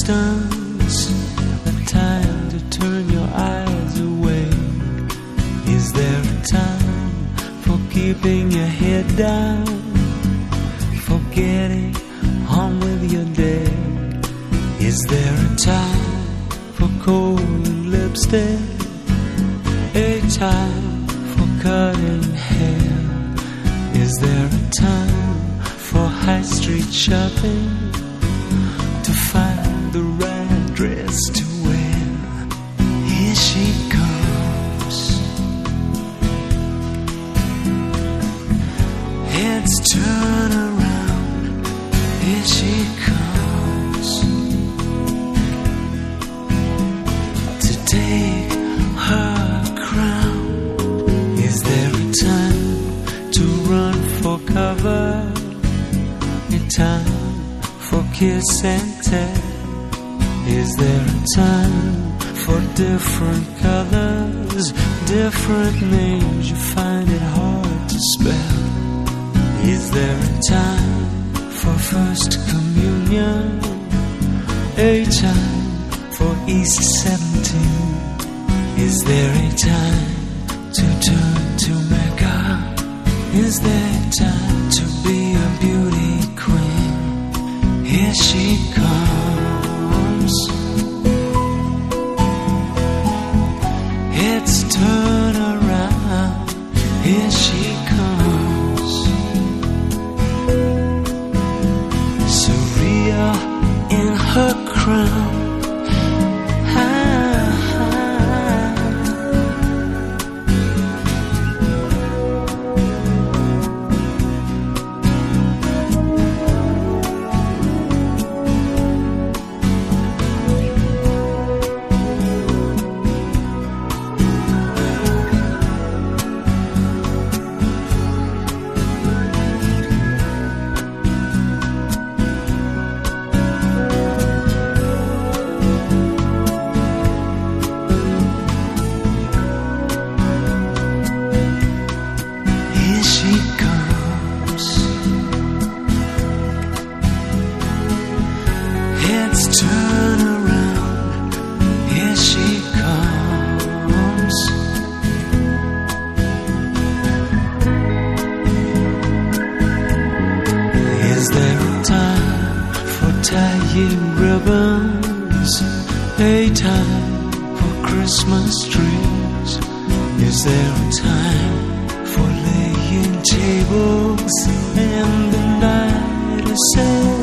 distance, a time to turn your eyes away. Is there a time for keeping your head down? For getting on with your day? Is there a time for cold lipstick? A time for cutting hair? Is there a time for high street shopping? Take her crown. Is there a time to run for cover? A time for kiss and tell? Is there a time for different colors, different names? You find it hard to spell. Is there a time for first communion? A time for East 17? Time to turn to Mecca? Is there time A time for Christmas trees? Is there a time for laying tables and the night is set?